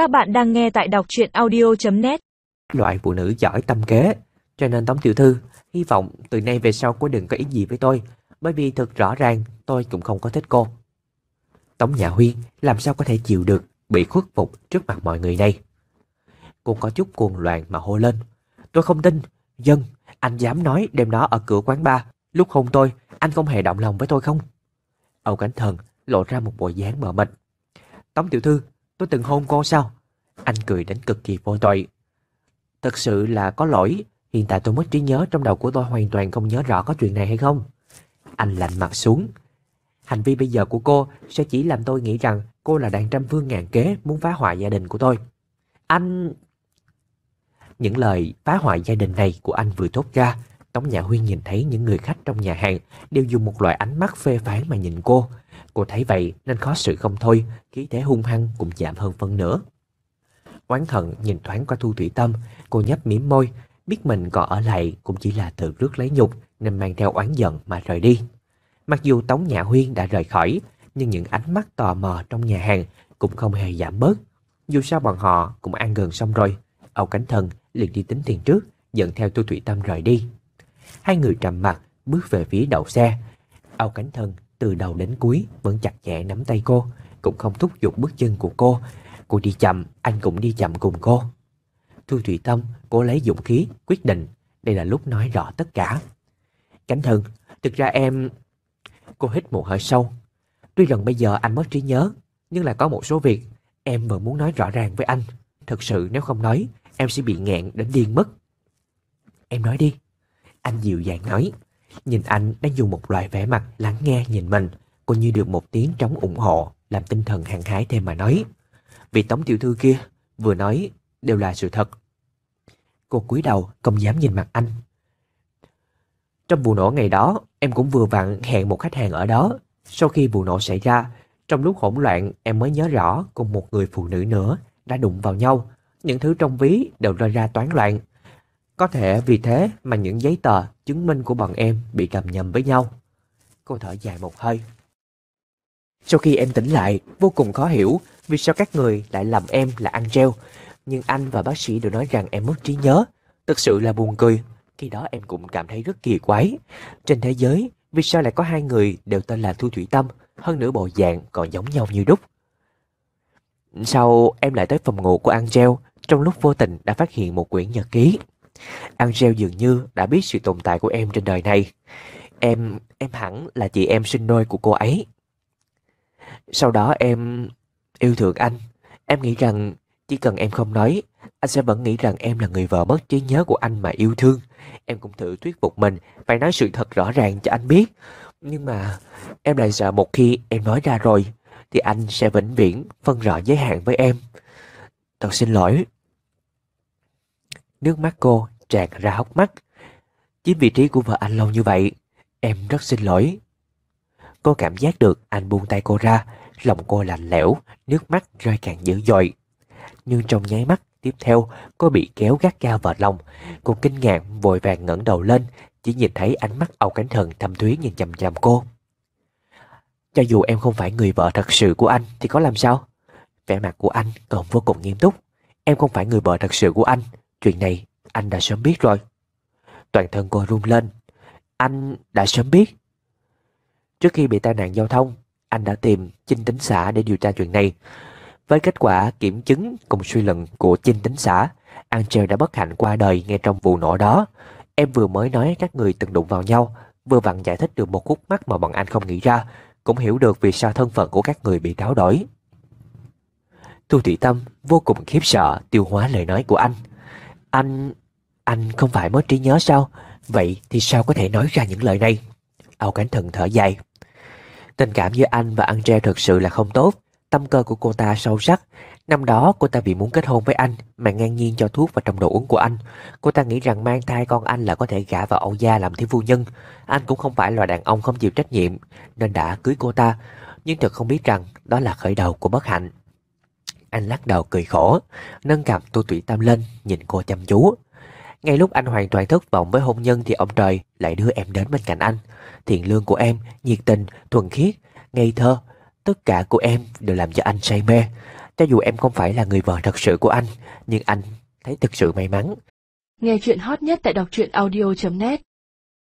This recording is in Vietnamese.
Các bạn đang nghe tại đọc truyện audio.net Loại phụ nữ giỏi tâm kế Cho nên Tống Tiểu Thư Hy vọng từ nay về sau cô đừng có ý gì với tôi Bởi vì thật rõ ràng tôi cũng không có thích cô. Tống Nhà Huyên làm sao có thể chịu được Bị khuất phục trước mặt mọi người đây Cô có chút cuồng loạn mà hô lên. Tôi không tin. Dân, anh dám nói đêm đó ở cửa quán bar Lúc hôn tôi, anh không hề động lòng với tôi không? Âu Cảnh Thần lộ ra một bộ dáng mờ mịt. Tống Tiểu Thư, tôi từng hôn cô sao? Anh cười đến cực kỳ vô tội. Thật sự là có lỗi, hiện tại tôi mất trí nhớ trong đầu của tôi hoàn toàn không nhớ rõ có chuyện này hay không. Anh lạnh mặt xuống. Hành vi bây giờ của cô sẽ chỉ làm tôi nghĩ rằng cô là đàn trăm phương ngàn kế muốn phá hoại gia đình của tôi. Anh... Những lời phá hoại gia đình này của anh vừa thốt ra, Tống Nhã Huyên nhìn thấy những người khách trong nhà hàng đều dùng một loại ánh mắt phê phán mà nhìn cô. Cô thấy vậy nên khó xử không thôi, khí thế hung hăng cũng giảm hơn phân nữa. Oán hận nhìn thoáng qua Thu Thủy Tâm, cô nhấp miếm môi, biết mình còn ở lại cũng chỉ là tự rước lấy nhục nên mang theo oán giận mà rời đi. Mặc dù Tống Nhã Huyên đã rời khỏi, nhưng những ánh mắt tò mò trong nhà hàng cũng không hề giảm bớt. Dù sao bọn họ cũng ăn gần xong rồi, Âu Cánh Thần liền đi tính tiền trước, dẫn theo Thu Thủy Tâm rời đi. Hai người trầm mặt bước về phía đầu xe. Âu Cánh thân từ đầu đến cuối vẫn chặt chẽ nắm tay cô, cũng không thúc giục bước chân của cô. Cô đi chậm, anh cũng đi chậm cùng cô. Thu Thủy Tâm, cô lấy dũng khí, quyết định. Đây là lúc nói rõ tất cả. Cánh thân thực ra em... Cô hít một hơi sâu. Tuy rằng bây giờ anh mất trí nhớ, nhưng là có một số việc em vẫn muốn nói rõ ràng với anh. Thật sự nếu không nói, em sẽ bị nghẹn đến điên mất. Em nói đi. Anh dịu dàng nói. Nhìn anh đang dùng một loại vẻ mặt lắng nghe nhìn mình, cô như được một tiếng trống ủng hộ, làm tinh thần hàng hái thêm mà nói. Vì tống tiểu thư kia vừa nói đều là sự thật. Cô cúi đầu không dám nhìn mặt anh. Trong vụ nổ ngày đó, em cũng vừa vặn hẹn một khách hàng ở đó. Sau khi vụ nổ xảy ra, trong lúc hỗn loạn em mới nhớ rõ cùng một người phụ nữ nữa đã đụng vào nhau. Những thứ trong ví đều rơi ra toán loạn. Có thể vì thế mà những giấy tờ chứng minh của bọn em bị cầm nhầm với nhau. Cô thở dài một hơi. Sau khi em tỉnh lại, vô cùng khó hiểu vì sao các người lại làm em là ăn treo. Nhưng anh và bác sĩ đều nói rằng em mất trí nhớ. Thực sự là buồn cười. Khi đó em cũng cảm thấy rất kỳ quái. Trên thế giới, vì sao lại có hai người đều tên là Thu Thủy Tâm, hơn nữa bộ dạng còn giống nhau như đúc. Sau em lại tới phòng ngủ của Angel, trong lúc vô tình đã phát hiện một quyển nhật ký. Angel dường như đã biết sự tồn tại của em trên đời này. Em, em hẳn là chị em sinh đôi của cô ấy. Sau đó em yêu thương anh. Em nghĩ rằng chỉ cần em không nói, anh sẽ vẫn nghĩ rằng em là người vợ mất trí nhớ của anh mà yêu thương. Em cũng thử thuyết phục mình phải nói sự thật rõ ràng cho anh biết. Nhưng mà em lại sợ một khi em nói ra rồi thì anh sẽ vĩnh viễn phân rõ giới hạn với em. Thật xin lỗi. Nước mắt cô tràn ra hốc mắt. Chiếm vị trí của vợ anh lâu như vậy, em rất xin lỗi. Cô cảm giác được anh buông tay cô ra, lòng cô lạnh lẽo, nước mắt rơi càng dữ dội. Nhưng trong nháy mắt tiếp theo, cô bị kéo gắt cao vào lòng. Cô kinh ngạc vội vàng ngẩng đầu lên, chỉ nhìn thấy ánh mắt Âu Cánh Thần thâm thúy nhìn chằm chằm cô. Cho dù em không phải người vợ thật sự của anh thì có làm sao? Vẻ mặt của anh còn vô cùng nghiêm túc. Em không phải người vợ thật sự của anh. Chuyện này anh đã sớm biết rồi. Toàn thân cô run lên. Anh đã sớm biết. Trước khi bị tai nạn giao thông, anh đã tìm Chinh Tính xã để điều tra chuyện này. Với kết quả kiểm chứng cùng suy luận của Chinh Tính xã, Angel đã bất hạnh qua đời ngay trong vụ nổ đó. Em vừa mới nói các người từng đụng vào nhau, vừa vặn giải thích được một khúc mắc mà bọn anh không nghĩ ra, cũng hiểu được vì sao thân phận của các người bị đáo đổi. Thu Thị Tâm vô cùng khiếp sợ tiêu hóa lời nói của anh. Anh... anh không phải mất trí nhớ sao? Vậy thì sao có thể nói ra những lời này? Âu Cánh Thần thở dài. Tình cảm giữa anh và Andre thật sự là không tốt. Tâm cơ của cô ta sâu sắc. Năm đó, cô ta vì muốn kết hôn với anh mà ngang nhiên cho thuốc vào trong đồ uống của anh. Cô ta nghĩ rằng mang thai con anh là có thể gả vào Âu gia làm thiếu phu nhân. Anh cũng không phải loại đàn ông không chịu trách nhiệm, nên đã cưới cô ta. Nhưng thật không biết rằng đó là khởi đầu của bất hạnh. Anh lắc đầu cười khổ, nâng cằm Tô Tụy Tâm lên, nhìn cô chăm chú. Ngay lúc anh hoàn toàn thất vọng với hôn nhân thì ông trời lại đưa em đến bên cạnh anh. Thiện lương của em, nhiệt tình, thuần khiết, ngây thơ, tất cả của em đều làm cho anh say mê. Cho dù em không phải là người vợ thật sự của anh, nhưng anh thấy thực sự may mắn. Nghe chuyện hot nhất tại đọc truyện audio.net